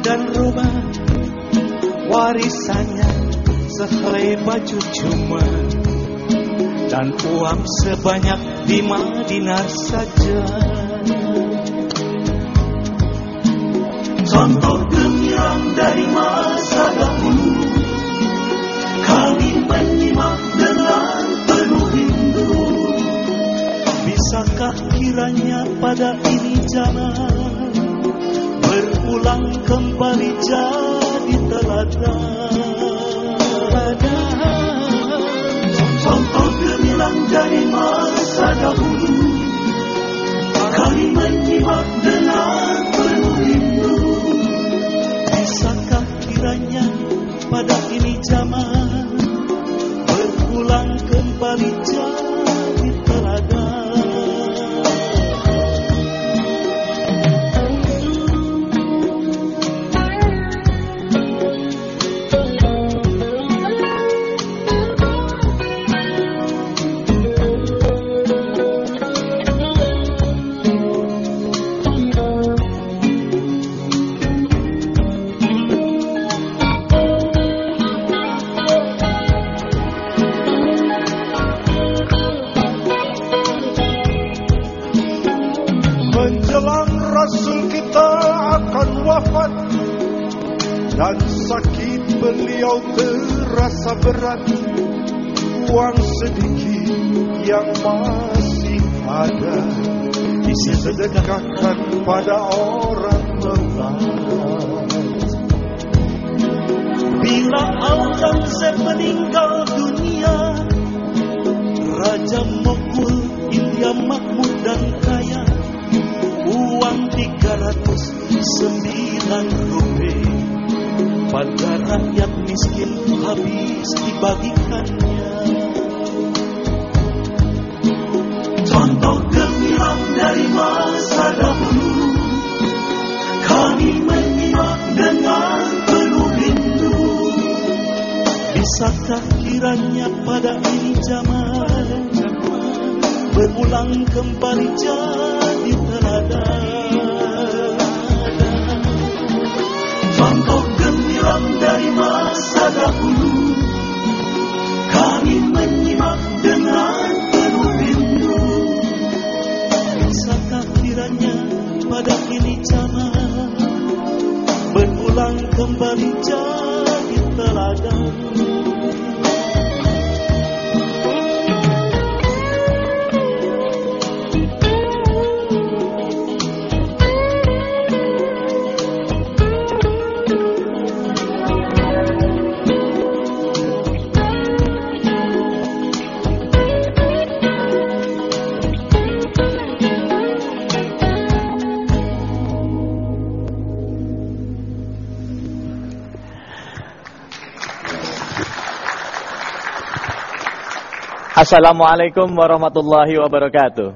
dan Roma Warisannya baju cuma. Dan uang sebanyak lima dinar saja. Contoh Berulang kembali jadi teladan. Contoh gemilang dari masa dahulu. Kami menyimak dengan money Assalamualaikum warahmatullahi wabarakatuh.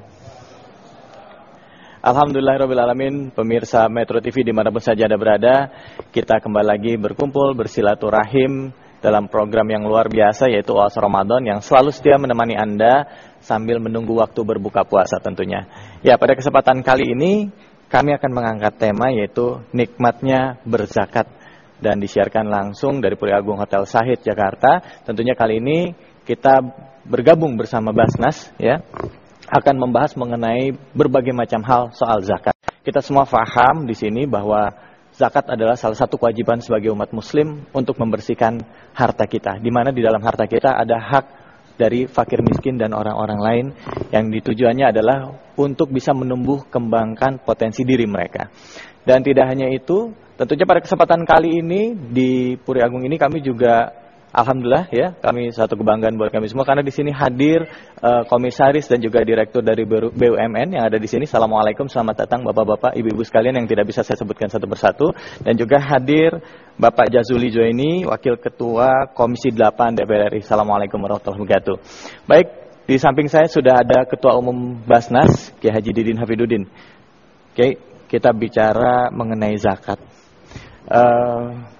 Alhamdulillahirrahmanirrahim Pemirsa Metro TV di mana pun saja Anda berada Kita kembali lagi berkumpul bersilaturahim Dalam program yang luar biasa yaitu Oas Ramadan Yang selalu setia menemani Anda Sambil menunggu waktu berbuka puasa tentunya. Ya pada kesempatan kali ini Kami akan mengangkat tema yaitu Nikmatnya berzakat. Dan disiarkan langsung dari Puri Agung Hotel Sahid Jakarta. Tentunya kali ini kita bergabung bersama Basnas ya akan membahas mengenai berbagai macam hal soal zakat. Kita semua faham di sini bahwa zakat adalah salah satu kewajiban sebagai umat muslim untuk membersihkan harta kita. Di mana di dalam harta kita ada hak dari fakir miskin dan orang-orang lain yang ditujuannya adalah untuk bisa menumbuh kembangkan potensi diri mereka. Dan tidak hanya itu, tentunya pada kesempatan kali ini di Puri Agung ini kami juga Alhamdulillah ya, kami satu kebanggaan buat kami semua karena di sini hadir uh, komisaris dan juga direktur dari BUMN yang ada di sini. Assalamualaikum, selamat datang Bapak-bapak, Ibu-ibu sekalian yang tidak bisa saya sebutkan satu persatu dan juga hadir Bapak Jazuli Joini, Wakil Ketua Komisi 8 DPR RI. Assalamualaikum warahmatullahi wabarakatuh. Baik, di samping saya sudah ada Ketua Umum Basnas, Kiai Haji Didin Hafiduddin. Oke, kita bicara mengenai zakat. Uh,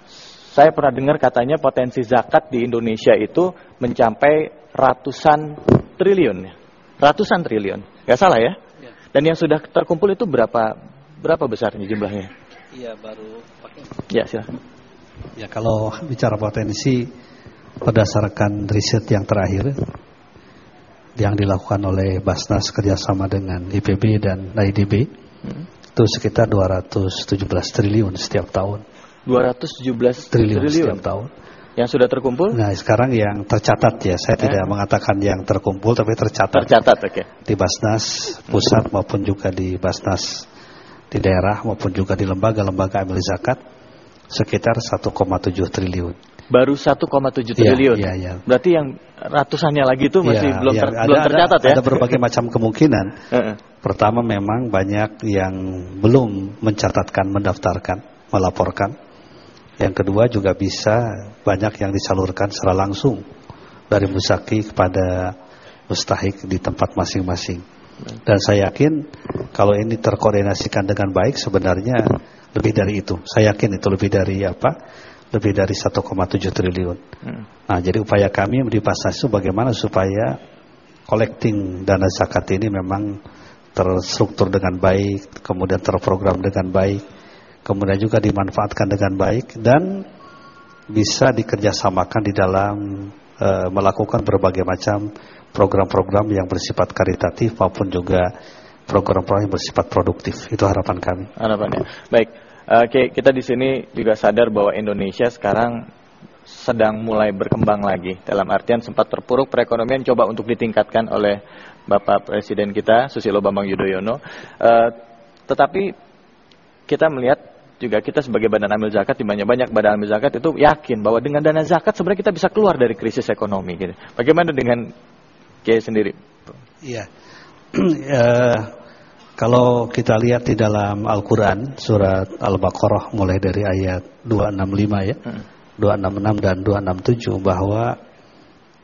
saya pernah dengar katanya potensi zakat di Indonesia itu mencapai ratusan triliun. Ya. Ratusan triliun. Gak salah ya? ya? Dan yang sudah terkumpul itu berapa berapa besarnya jumlahnya? Iya, baru pakai. Ya, silahkan. Ya, kalau bicara potensi berdasarkan riset yang terakhir yang dilakukan oleh Basnas kerjasama dengan IPB dan IDB hmm. itu sekitar 217 triliun setiap tahun. 217 triliun, triliun setiap tahun. Yang sudah terkumpul? Nah, sekarang yang tercatat ya. Saya eh? tidak mengatakan yang terkumpul tapi tercatat. Tercatat, oke. Okay. Di Basnas pusat maupun juga di Basnas di daerah maupun juga di lembaga-lembaga amil zakat sekitar 1,7 triliun. Baru 1,7 iya, triliun. Iya, iya. Berarti yang ratusannya lagi itu masih ya, belum ya, ter, ada, belum tercatat ada, ya. Ada berbagai macam kemungkinan. Pertama memang banyak yang belum mencatatkan, mendaftarkan, melaporkan. Yang kedua juga bisa banyak yang disalurkan secara langsung dari musaki kepada mustahik di tempat masing-masing. Dan saya yakin kalau ini terkoordinasikan dengan baik sebenarnya lebih dari itu. Saya yakin itu lebih dari apa? Lebih dari 1,7 triliun. Hmm. Nah, jadi upaya kami di Pasas itu bagaimana supaya collecting dana zakat ini memang terstruktur dengan baik, kemudian terprogram dengan baik kemudian juga dimanfaatkan dengan baik dan bisa dikerjasamakan di dalam e, melakukan berbagai macam program-program yang bersifat karitatif maupun juga program-program yang bersifat produktif. Itu harapan kami. Harapannya. Baik. Oke, kita di sini juga sadar bahwa Indonesia sekarang sedang mulai berkembang lagi. Dalam artian sempat terpuruk perekonomian coba untuk ditingkatkan oleh Bapak Presiden kita Susilo Bambang Yudhoyono. Uh, tetapi kita melihat juga kita sebagai badan amil zakat di banyak-banyak badan amil zakat itu yakin bahwa dengan dana zakat sebenarnya kita bisa keluar dari krisis ekonomi gitu. Bagaimana dengan Kiai sendiri? Iya. e, kalau kita lihat di dalam Al-Qur'an surat Al-Baqarah mulai dari ayat 265 ya. Hmm. 266 dan 267 bahwa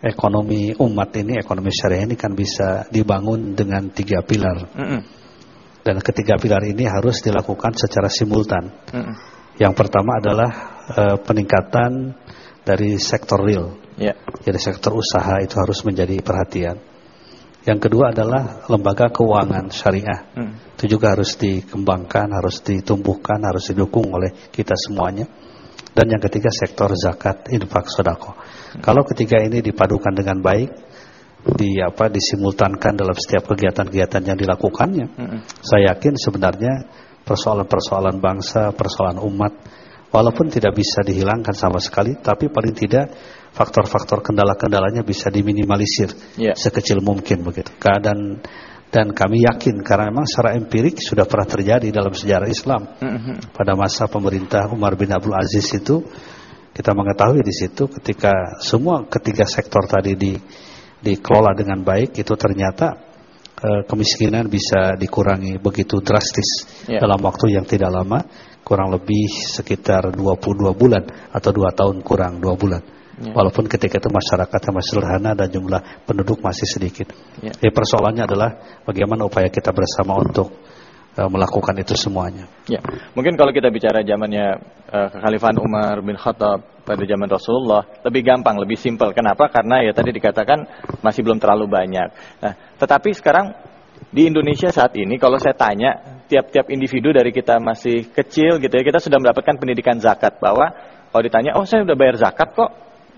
ekonomi umat ini, ekonomi syariah ini kan bisa dibangun dengan tiga pilar. Hmm dan ketiga pilar ini harus dilakukan secara simultan. Mm. Yang pertama adalah uh, peningkatan dari sektor real. Yeah. Jadi sektor usaha itu harus menjadi perhatian. Yang kedua adalah lembaga keuangan syariah. Mm. Itu juga harus dikembangkan, harus ditumbuhkan, harus didukung oleh kita semuanya. Dan yang ketiga sektor zakat, infak, sodako. Mm. Kalau ketiga ini dipadukan dengan baik, di apa disimultankan dalam setiap kegiatan-kegiatan yang dilakukannya. Mm -hmm. Saya yakin sebenarnya persoalan-persoalan bangsa, persoalan umat walaupun tidak bisa dihilangkan sama sekali, tapi paling tidak faktor-faktor kendala-kendalanya bisa diminimalisir yeah. sekecil mungkin begitu. Dan dan kami yakin karena memang secara empirik sudah pernah terjadi dalam sejarah Islam. Mm -hmm. Pada masa pemerintah Umar bin Abdul Aziz itu kita mengetahui di situ ketika semua ketiga sektor tadi di dikelola dengan baik itu ternyata uh, kemiskinan bisa dikurangi begitu drastis yeah. dalam waktu yang tidak lama kurang lebih sekitar 22 bulan atau dua tahun kurang dua bulan yeah. walaupun ketika itu masyarakatnya masih sederhana dan jumlah penduduk masih sedikit yeah. Jadi persoalannya adalah bagaimana upaya kita bersama untuk uh, melakukan itu semuanya. Ya, mungkin kalau kita bicara zamannya uh, kekhalifahan Umar bin Khattab pada zaman Rasulullah lebih gampang, lebih simpel. Kenapa? Karena ya tadi dikatakan masih belum terlalu banyak. Nah, tetapi sekarang di Indonesia saat ini kalau saya tanya tiap-tiap individu dari kita masih kecil gitu ya kita sudah mendapatkan pendidikan zakat bahwa kalau ditanya oh saya sudah bayar zakat kok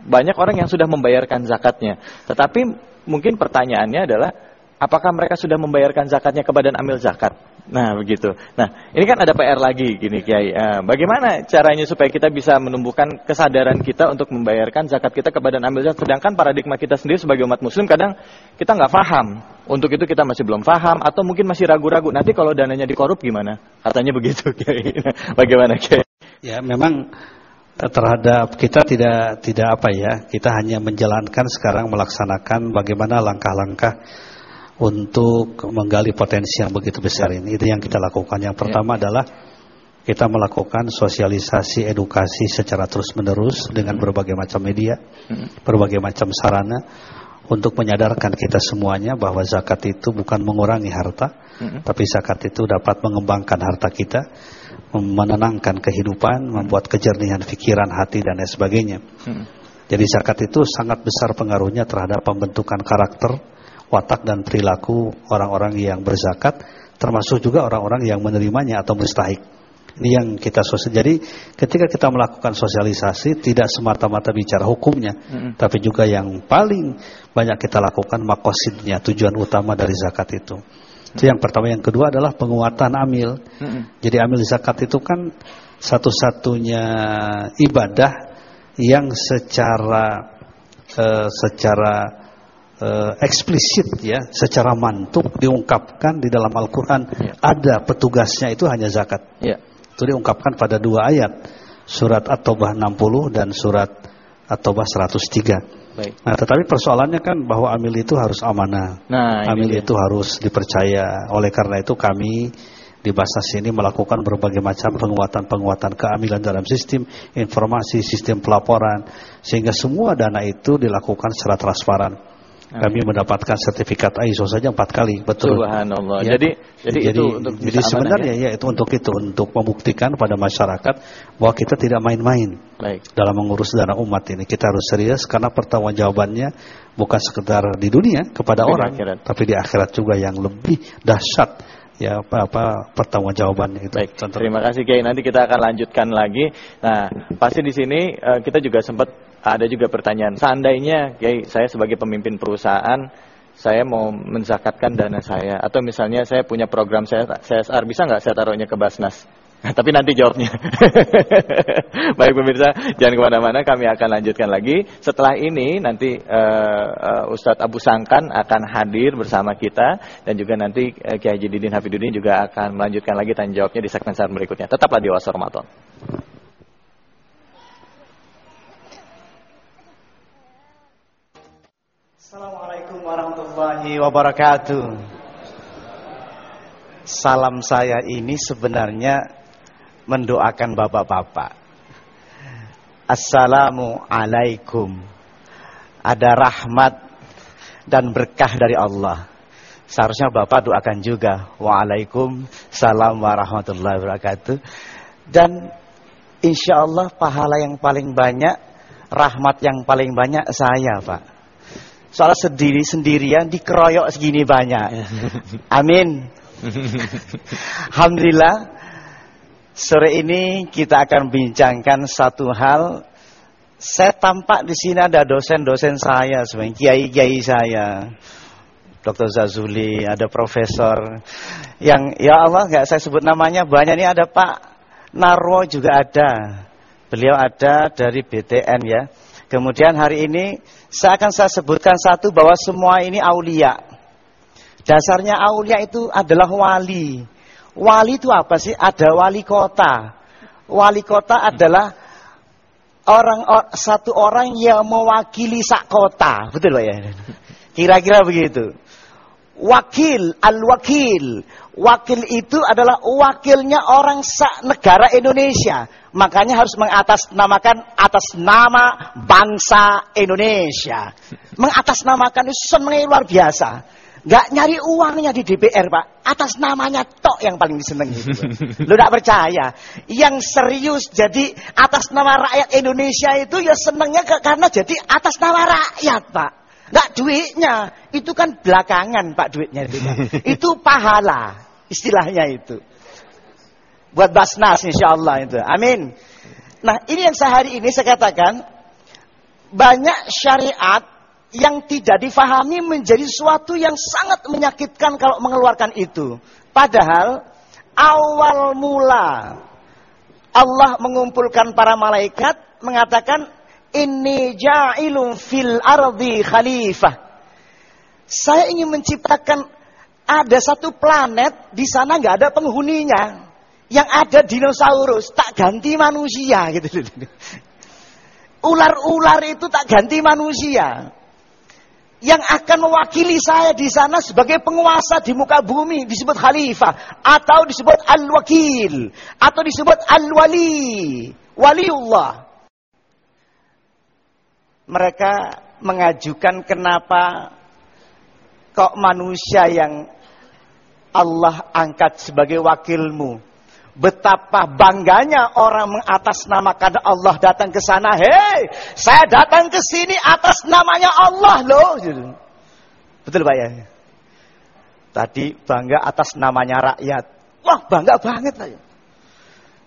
banyak orang yang sudah membayarkan zakatnya. Tetapi mungkin pertanyaannya adalah apakah mereka sudah membayarkan zakatnya ke badan amil zakat? Nah begitu. Nah ini kan ada PR lagi gini Kiai. Eh, bagaimana caranya supaya kita bisa menumbuhkan kesadaran kita untuk membayarkan zakat kita kepada ambil zakat. Sedangkan paradigma kita sendiri sebagai umat Muslim kadang kita nggak paham. Untuk itu kita masih belum paham atau mungkin masih ragu-ragu. Nanti kalau dananya dikorup gimana? Katanya begitu Kiai. bagaimana Kiai? Ya memang eh, terhadap kita tidak tidak apa ya. Kita hanya menjalankan sekarang melaksanakan bagaimana langkah-langkah untuk menggali potensi yang begitu besar ini. Itu yang kita lakukan. Yang pertama ya. adalah kita melakukan sosialisasi edukasi secara terus-menerus dengan berbagai macam media, hmm. berbagai macam sarana untuk menyadarkan kita semuanya bahwa zakat itu bukan mengurangi harta, hmm. tapi zakat itu dapat mengembangkan harta kita, menenangkan kehidupan, membuat kejernihan pikiran, hati dan lain sebagainya. Hmm. Jadi zakat itu sangat besar pengaruhnya terhadap pembentukan karakter, watak dan perilaku orang-orang yang berzakat termasuk juga orang-orang yang menerimanya atau mustahik. Ini yang kita sosial. Jadi ketika kita melakukan sosialisasi tidak semata-mata bicara hukumnya, mm -hmm. tapi juga yang paling banyak kita lakukan makosidnya, tujuan utama dari zakat itu. Itu yang pertama. Yang kedua adalah penguatan amil. Mm -hmm. Jadi amil zakat itu kan satu-satunya ibadah yang secara uh, secara uh, eksplisit ya, secara mantuk diungkapkan di dalam Al-Qur'an ya. ada petugasnya itu hanya zakat. Ya. Itu diungkapkan pada dua ayat, surat At-Taubah 60 dan surat At-Taubah 103. Baik. Nah, tetapi persoalannya kan bahwa amil itu harus amanah. Nah, amil itu harus dipercaya. Oleh karena itu kami di Basnas ini melakukan berbagai macam penguatan-penguatan keamilan dalam sistem informasi, sistem pelaporan sehingga semua dana itu dilakukan secara transparan. Kami mendapatkan sertifikat ISO saja empat kali, betul. Subhanallah. Ya. Jadi, jadi, jadi itu untuk jadi sebenarnya ya? ya itu untuk itu untuk membuktikan pada masyarakat bahwa kita tidak main-main dalam mengurus dana umat ini. Kita harus serius karena pertanggung jawabannya bukan sekedar di dunia kepada tapi orang, di tapi di akhirat juga yang lebih dahsyat ya apa apa pertanggung jawabannya itu. Baik, terima kasih Kiai. Nanti kita akan lanjutkan lagi. Nah, pasti di sini uh, kita juga sempat ada juga pertanyaan, seandainya ya, saya sebagai pemimpin perusahaan, saya mau menzakatkan dana saya, atau misalnya saya punya program CSR, bisa nggak saya taruhnya ke Basnas? Tapi nanti jawabnya. Baik pemirsa, jangan ke mana-mana, kami akan lanjutkan lagi. Setelah ini nanti uh, uh, Ustadz Abu Sangkan akan hadir bersama kita dan juga nanti uh, Kiai Haji Didin Hafidudin juga akan melanjutkan lagi tanya jawabnya di segmen saat berikutnya. Tetaplah di Wasor Ramadan. Assalamualaikum warahmatullahi wabarakatuh. Salam saya ini sebenarnya mendoakan bapak-bapak. Assalamualaikum. Ada rahmat dan berkah dari Allah. Seharusnya Bapak doakan juga. Waalaikumsalam warahmatullahi wabarakatuh. Dan insya Allah pahala yang paling banyak, rahmat yang paling banyak saya Pak. Soalnya sendiri sendirian dikeroyok segini banyak. Amin. Alhamdulillah. Sore ini kita akan bincangkan satu hal. Saya tampak di sini ada dosen-dosen saya, sebenarnya kiai-kiai saya. Dr. Zazuli, ada profesor yang ya Allah nggak saya sebut namanya banyak ini ada Pak Narwo juga ada. Beliau ada dari BTN ya. Kemudian hari ini saya akan saya sebutkan satu bahwa semua ini aulia. Dasarnya aulia itu adalah wali. Wali itu apa sih? Ada wali kota. Wali kota adalah orang satu orang yang mewakili sak kota. Betul Pak ya? Kira-kira begitu. Wakil, al-wakil. Wakil itu adalah wakilnya orang sak negara Indonesia makanya harus mengatasnamakan atas nama bangsa Indonesia. Mengatasnamakan itu senengnya luar biasa. Gak nyari uangnya di DPR pak, atas namanya tok yang paling disenangi. Lu gak percaya? Yang serius jadi atas nama rakyat Indonesia itu ya senengnya karena jadi atas nama rakyat pak. Gak duitnya, itu kan belakangan pak duitnya itu. Itu pahala, istilahnya itu buat Basnas insya Allah itu. Amin. Nah ini yang sehari ini saya katakan banyak syariat yang tidak difahami menjadi suatu yang sangat menyakitkan kalau mengeluarkan itu. Padahal awal mula Allah mengumpulkan para malaikat mengatakan ini ja'ilun fil ardi khalifah. Saya ingin menciptakan ada satu planet di sana nggak ada penghuninya. Yang ada dinosaurus tak ganti manusia gitu. Ular-ular itu tak ganti manusia yang akan mewakili saya di sana sebagai penguasa di muka bumi disebut khalifah atau disebut al-wakil atau disebut al-wali waliullah mereka mengajukan kenapa kok manusia yang Allah angkat sebagai wakilmu Betapa bangganya orang mengatasnamakan Allah datang ke sana. Hei, saya datang ke sini atas namanya Allah loh. Betul Pak ya? Tadi bangga atas namanya rakyat. Wah bangga banget Pak ya.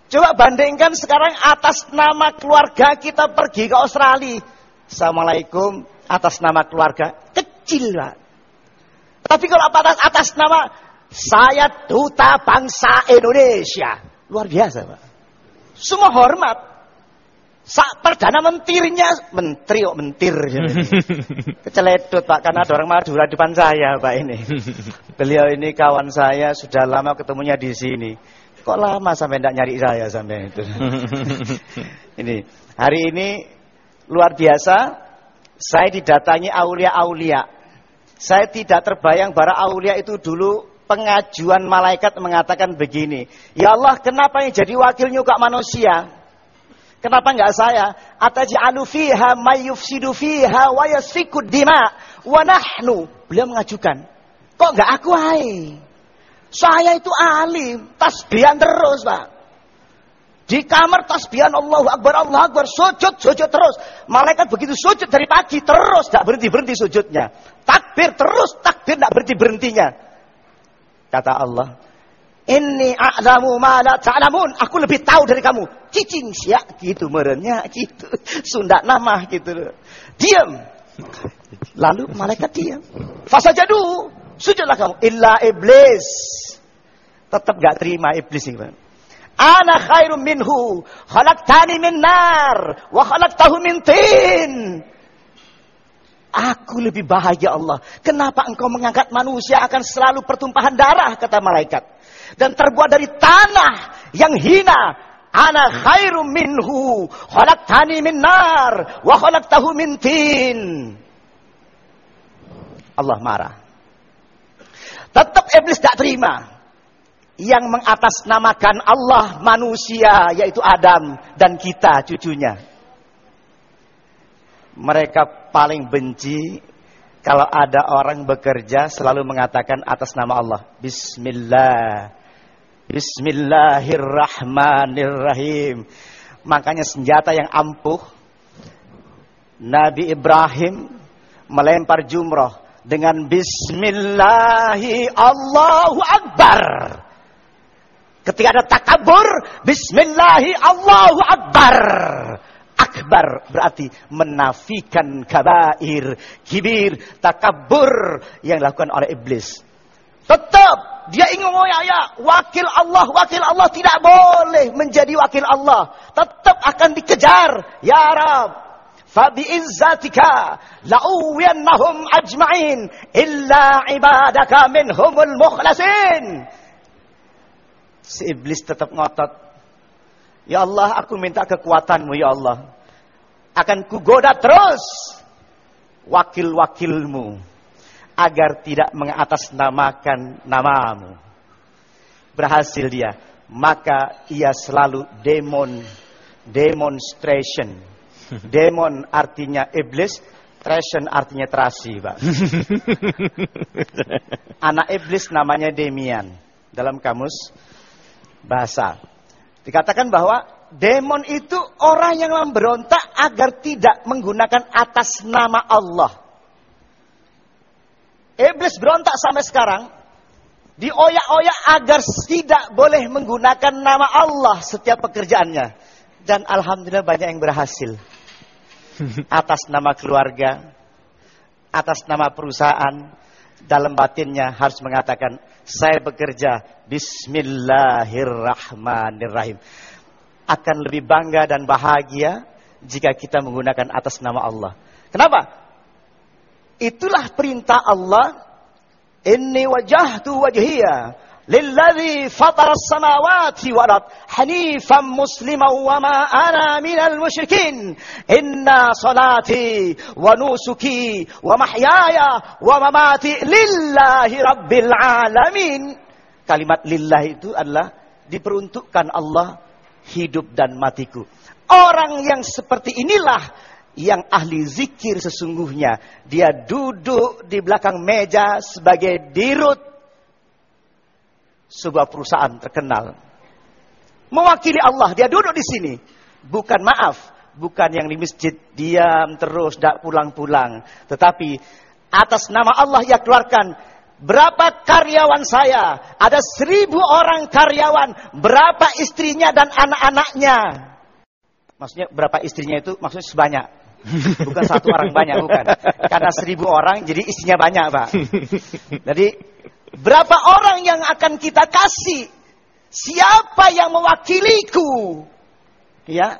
Coba bandingkan sekarang atas nama keluarga kita pergi ke Australia. Assalamualaikum atas nama keluarga. Kecil Pak. Tapi kalau atas, atas nama saya duta bangsa Indonesia. Luar biasa, Pak. Semua hormat. Sak perdana mentirnya, menteri kok mentir. Keceledot Pak, karena ada orang Madura di depan saya Pak ini. Beliau ini kawan saya, sudah lama ketemunya di sini. Kok lama sampai tidak nyari saya sampai itu. ini, hari ini luar biasa, saya didatangi aulia-aulia. Saya tidak terbayang para aulia itu dulu pengajuan malaikat mengatakan begini, Ya Allah, kenapa yang jadi wakilnya kok manusia? Kenapa enggak saya? Ataj'alu fiha may yufsidu fiha wa yasfiku dima wa nahnu. Beliau mengajukan, kok enggak aku hai? Saya itu alim, tasbihan terus, Pak. Di kamar tasbihan Allah Akbar, Allah Akbar, sujud, sujud terus. Malaikat begitu sujud dari pagi terus, tidak berhenti-berhenti sujudnya. Takbir terus, takbir tidak berhenti-berhentinya. Kata Allah, ini a'lamu ma la ta'lamun. Aku lebih tahu dari kamu. Cicing siak gitu merenya gitu. Sunda nama gitu. Diam. Lalu malaikat diam. Fasa jadu. Sujudlah kamu. Illa iblis. Tetap gak terima iblis ini. Ana khairum minhu. Khalaqtani min nar. Wa khalaqtahu min tin. Aku lebih bahagia Allah. Kenapa engkau mengangkat manusia akan selalu pertumpahan darah, kata malaikat. Dan terbuat dari tanah yang hina. Ana khairum minhu. Khalaqtani min nar. Wa khalaqtahu min tin. Allah marah. Tetap iblis tak terima. Yang mengatasnamakan Allah manusia yaitu Adam dan kita cucunya. Mereka paling benci kalau ada orang bekerja selalu mengatakan atas nama Allah. Bismillah. Bismillahirrahmanirrahim. Makanya senjata yang ampuh. Nabi Ibrahim melempar jumroh dengan Bismillahi Allahu Akbar. Ketika ada takabur, Bismillahi Allahu Akbar akbar berarti menafikan kabair, kibir, takabur yang dilakukan oleh iblis. Tetap dia ingin ya wakil Allah, wakil Allah tidak boleh menjadi wakil Allah. Tetap akan dikejar. Ya Rab, izzatika la'uwiyannahum ajma'in illa ibadaka minhumul mukhlasin. Si iblis tetap ngotot Ya Allah, aku minta kekuatanmu ya Allah. Akan kugoda terus wakil-wakilmu. Agar tidak mengatasnamakan namamu. Berhasil dia. Maka ia selalu demon. Demonstration. Demon artinya iblis. Tration artinya terasi, Pak. Anak iblis namanya Demian. Dalam kamus bahasa. Dikatakan bahwa demon itu orang yang memberontak agar tidak menggunakan atas nama Allah. Iblis berontak sampai sekarang. Dioyak-oyak agar tidak boleh menggunakan nama Allah setiap pekerjaannya. Dan Alhamdulillah banyak yang berhasil. Atas nama keluarga. Atas nama perusahaan. Dalam batinnya harus mengatakan saya bekerja Bismillahirrahmanirrahim. Akan lebih bangga dan bahagia jika kita menggunakan atas nama Allah. Kenapa? Itulah perintah Allah. Inni wajahtu wajhiya للذي فطر السماوات والأرض حنيفا مسلما وما أنا من المشركين إن صلاتي ونوسكي ومحياي ومماتي لله رب العالمين kalimat lillah itu adalah diperuntukkan Allah hidup dan matiku. Orang yang seperti inilah yang ahli zikir sesungguhnya. Dia duduk di belakang meja sebagai dirut sebuah perusahaan terkenal. Mewakili Allah, dia duduk di sini. Bukan maaf, bukan yang di masjid diam terus, tidak pulang-pulang. Tetapi atas nama Allah ia keluarkan berapa karyawan saya. Ada seribu orang karyawan, berapa istrinya dan anak-anaknya. Maksudnya berapa istrinya itu maksudnya sebanyak. Bukan satu orang banyak, bukan. Karena seribu orang, jadi istrinya banyak, Pak. Jadi Berapa orang yang akan kita kasih? Siapa yang mewakiliku? Ya.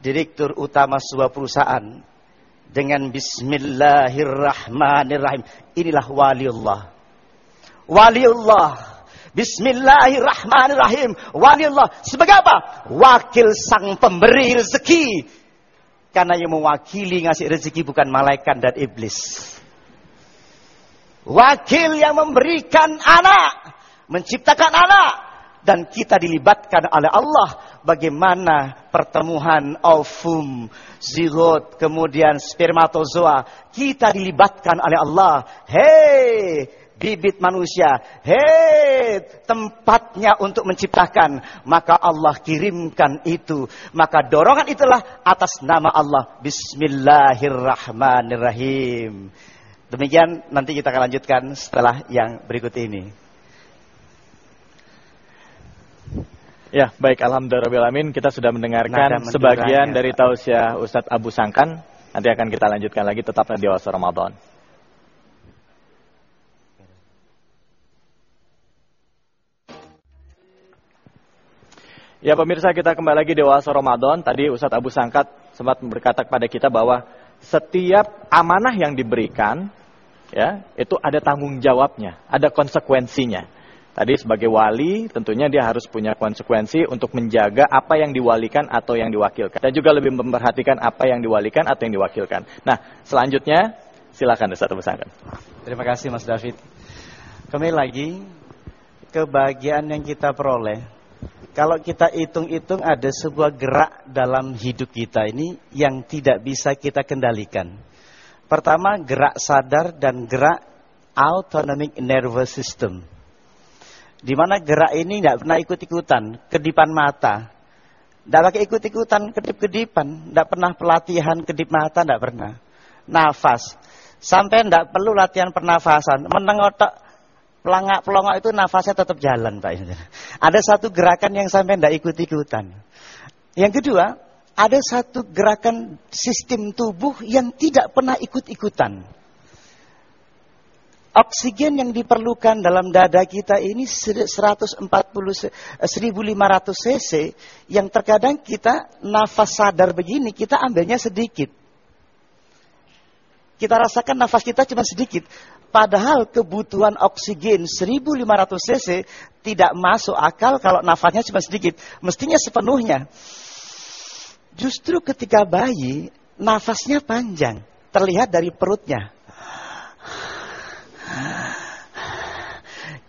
Direktur utama sebuah perusahaan dengan bismillahirrahmanirrahim. Inilah waliullah. Waliullah. Bismillahirrahmanirrahim. Waliullah. Sebagai apa? Wakil sang pemberi rezeki. Karena yang mewakili ngasih rezeki bukan malaikat dan iblis wakil yang memberikan anak, menciptakan anak, dan kita dilibatkan oleh Allah bagaimana pertemuan ovum, zigot, kemudian spermatozoa. Kita dilibatkan oleh Allah. Hei, bibit manusia. Hei, tempatnya untuk menciptakan. Maka Allah kirimkan itu. Maka dorongan itulah atas nama Allah. Bismillahirrahmanirrahim. Demikian nanti kita akan lanjutkan setelah yang berikut ini. Ya, baik alhamdulillah kita sudah mendengarkan sebagian dari tausiah Ustadz Abu Sangkan. Nanti akan kita lanjutkan lagi tetaplah di Wasa Ramadan. Ya pemirsa kita kembali lagi di Wasa Ramadan. Tadi Ustadz Abu Sangkat sempat berkata kepada kita bahwa setiap amanah yang diberikan ya itu ada tanggung jawabnya, ada konsekuensinya. Tadi sebagai wali tentunya dia harus punya konsekuensi untuk menjaga apa yang diwalikan atau yang diwakilkan dan juga lebih memperhatikan apa yang diwalikan atau yang diwakilkan. Nah, selanjutnya silakan Ustaz Besangkan. Terima kasih Mas David. Kembali lagi kebahagiaan yang kita peroleh. Kalau kita hitung-hitung ada sebuah gerak dalam hidup kita ini yang tidak bisa kita kendalikan. Pertama gerak sadar dan gerak autonomic nervous system. Di mana gerak ini tidak pernah ikut-ikutan, kedipan mata. Tidak pakai ikut-ikutan kedip-kedipan, tidak pernah pelatihan kedip mata, tidak pernah. Nafas, sampai tidak perlu latihan pernafasan. Menengotak pelangak pelongok itu nafasnya tetap jalan, Pak. Ada satu gerakan yang sampai tidak ikut-ikutan. Yang kedua, ada satu gerakan sistem tubuh yang tidak pernah ikut-ikutan. Oksigen yang diperlukan dalam dada kita ini 140 1500 cc yang terkadang kita nafas sadar begini kita ambilnya sedikit. Kita rasakan nafas kita cuma sedikit. Padahal kebutuhan oksigen 1500 cc tidak masuk akal kalau nafasnya cuma sedikit. Mestinya sepenuhnya. Justru ketika bayi, nafasnya panjang. Terlihat dari perutnya.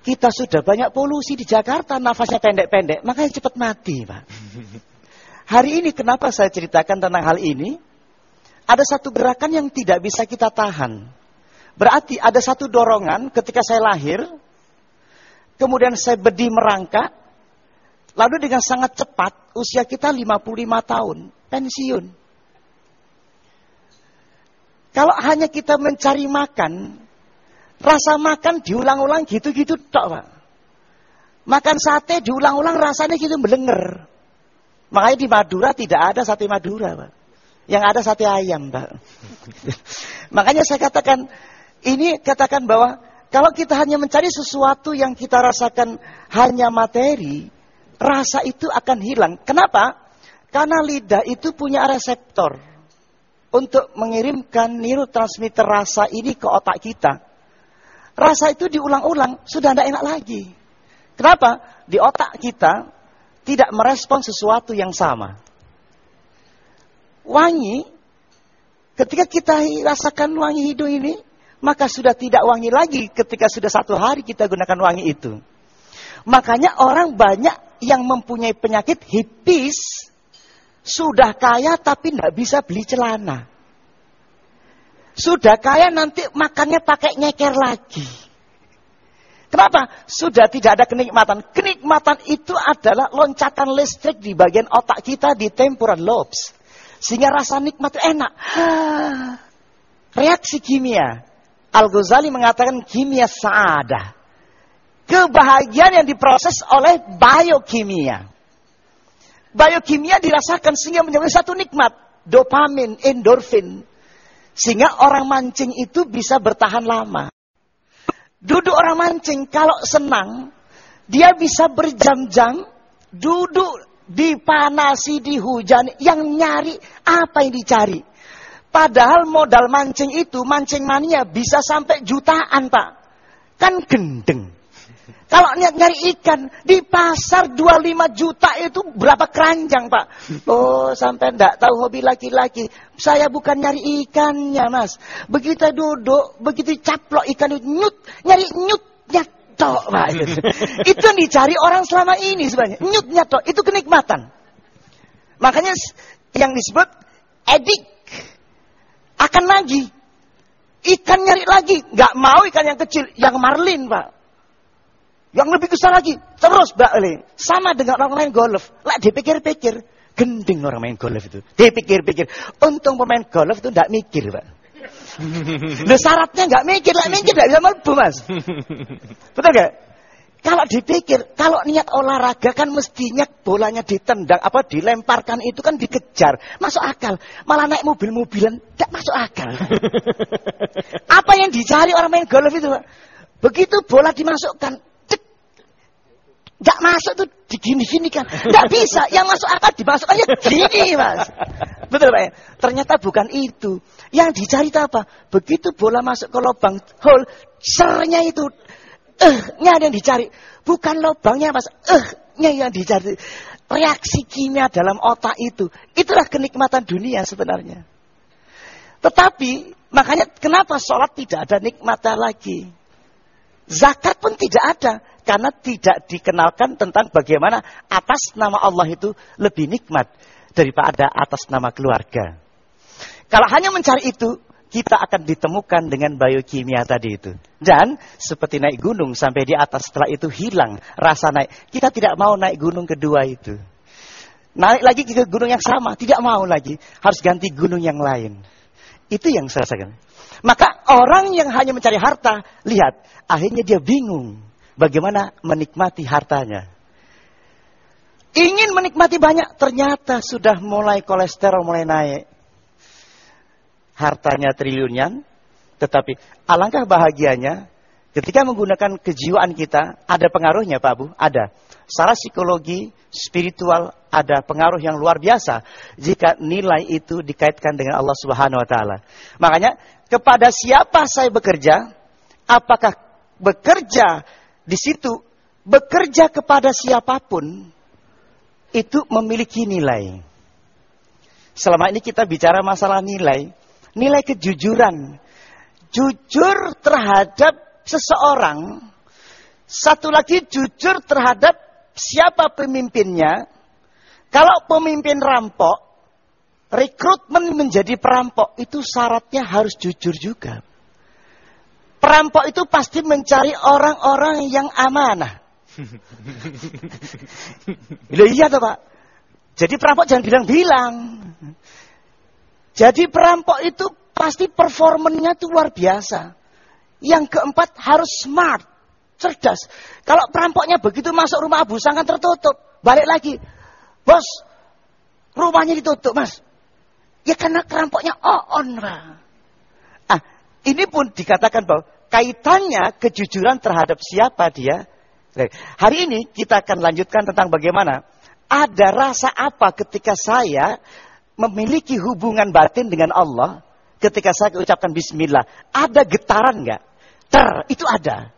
Kita sudah banyak polusi di Jakarta, nafasnya pendek-pendek, makanya cepat mati, Pak. Hari ini kenapa saya ceritakan tentang hal ini? Ada satu gerakan yang tidak bisa kita tahan. Berarti ada satu dorongan ketika saya lahir, kemudian saya bedi merangkak, Lalu dengan sangat cepat, usia kita 55 tahun, pensiun. Kalau hanya kita mencari makan, rasa makan diulang-ulang gitu-gitu tok, Pak. Makan sate diulang-ulang rasanya gitu melenger. Makanya di Madura tidak ada sate Madura, Pak. Yang ada sate ayam, Pak. Makanya saya katakan, Ini katakan bahwa kalau kita hanya mencari sesuatu yang kita rasakan hanya materi, rasa itu akan hilang. Kenapa? Karena lidah itu punya reseptor untuk mengirimkan neurotransmitter rasa ini ke otak kita. Rasa itu diulang-ulang, sudah tidak enak lagi. Kenapa? Di otak kita tidak merespon sesuatu yang sama. Wangi, ketika kita rasakan wangi hidung ini, maka sudah tidak wangi lagi ketika sudah satu hari kita gunakan wangi itu. Makanya orang banyak yang mempunyai penyakit hipis, sudah kaya tapi tidak bisa beli celana. Sudah kaya nanti makannya pakai nyeker lagi. Kenapa? Sudah tidak ada kenikmatan. Kenikmatan itu adalah loncatan listrik di bagian otak kita di temporal lobes. Sehingga rasa nikmat enak. Reaksi kimia. Al-Ghazali mengatakan kimia saada. Kebahagiaan yang diproses oleh biokimia. Biokimia dirasakan sehingga menjadi satu nikmat. Dopamin, endorfin. Sehingga orang mancing itu bisa bertahan lama. Duduk orang mancing kalau senang, dia bisa berjam-jam duduk dipanasi, hujan yang nyari apa yang dicari. Padahal modal mancing itu, mancing mania bisa sampai jutaan pak. Kan gendeng. Kalau niat nyari ikan di pasar 25 juta itu berapa keranjang pak? Oh sampai ndak tahu hobi laki-laki. Saya bukan nyari ikannya mas. Begitu duduk, begitu caplok ikan itu nyut, nyari nyutnya tok pak. itu yang dicari orang selama ini sebenarnya. Nyutnya tok, itu kenikmatan. Makanya yang disebut edik akan lagi. Ikan nyari lagi, nggak mau ikan yang kecil, yang marlin pak. Yang lebih besar lagi, terus balik. Sama dengan orang main golf. Lah dipikir-pikir, gending orang main golf itu. Dipikir-pikir, untung pemain golf itu tidak mikir, Pak. Loh syaratnya nggak mikir, lah mikir tidak bisa melbu, Mas. Betul gak? Kalau dipikir, kalau niat olahraga kan mestinya bolanya ditendang, apa dilemparkan itu kan dikejar. Masuk akal. Malah naik mobil-mobilan, tidak masuk akal. apa yang dicari orang main golf itu, Pak? Begitu bola dimasukkan, Gak masuk tuh digini-gini kan. Gak bisa. Yang masuk akal dimasukkannya gini mas. Betul Pak ya? Ternyata bukan itu. Yang dicari itu apa? Begitu bola masuk ke lubang hole. Sernya itu. Eh-nya yang dicari. Bukan lubangnya mas. Eh-nya yang dicari. Reaksi kimia dalam otak itu. Itulah kenikmatan dunia sebenarnya. Tetapi makanya kenapa sholat tidak ada nikmatnya lagi. Zakat pun tidak ada karena tidak dikenalkan tentang bagaimana atas nama Allah itu lebih nikmat daripada atas nama keluarga. Kalau hanya mencari itu, kita akan ditemukan dengan biokimia tadi itu. Dan seperti naik gunung sampai di atas setelah itu hilang rasa naik. Kita tidak mau naik gunung kedua itu. Naik lagi ke gunung yang sama, tidak mau lagi. Harus ganti gunung yang lain. Itu yang saya rasakan. Maka orang yang hanya mencari harta, lihat, akhirnya dia bingung bagaimana menikmati hartanya. Ingin menikmati banyak, ternyata sudah mulai kolesterol mulai naik. Hartanya triliunan, tetapi alangkah bahagianya ketika menggunakan kejiwaan kita, ada pengaruhnya Pak Bu? Ada. Secara psikologi, spiritual, ada pengaruh yang luar biasa jika nilai itu dikaitkan dengan Allah Subhanahu wa taala. Makanya kepada siapa saya bekerja? Apakah bekerja di situ bekerja kepada siapa pun itu memiliki nilai. Selama ini kita bicara masalah nilai, nilai kejujuran. Jujur terhadap seseorang, satu lagi jujur terhadap siapa pemimpinnya. Kalau pemimpin rampok, rekrutmen menjadi perampok itu syaratnya harus jujur juga. Perampok itu pasti mencari orang-orang yang amanah. Loh iya toh Pak. Jadi perampok jangan bilang-bilang. Jadi perampok itu pasti performennya itu luar biasa. Yang keempat harus smart, cerdas. Kalau perampoknya begitu masuk rumah Abu Sangkan tertutup, balik lagi. Bos, rumahnya ditutup mas. Ya karena perampoknya on Pak. Ini pun dikatakan bahwa kaitannya kejujuran terhadap siapa dia. Hari ini kita akan lanjutkan tentang bagaimana ada rasa apa ketika saya memiliki hubungan batin dengan Allah ketika saya ucapkan bismillah. Ada getaran nggak? Ter, itu ada.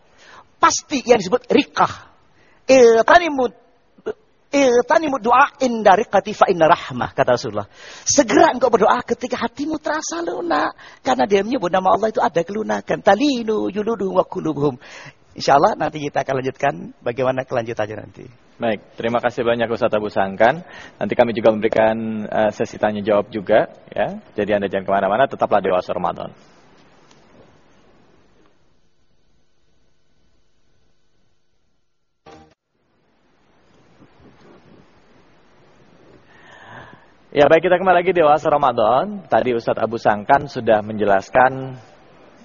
Pasti yang disebut rikah. Iltanimut Iltanimu doa dari katifa inna rahmah, kata Rasulullah. Segera engkau berdoa ketika hatimu terasa lunak. Karena dia menyebut nama Allah itu ada kelunakan. Talinu yuludu wa kulubuhum. Insya Allah nanti kita akan lanjutkan bagaimana kelanjutannya nanti. Baik, terima kasih banyak Ustaz Abu Sangkan. Nanti kami juga memberikan uh, sesi tanya jawab juga. ya. Jadi Anda jangan ke mana-mana, tetaplah di Ramadan. Ya baik kita kembali lagi di Oase Ramadan. Tadi Ustadz Abu Sangkan sudah menjelaskan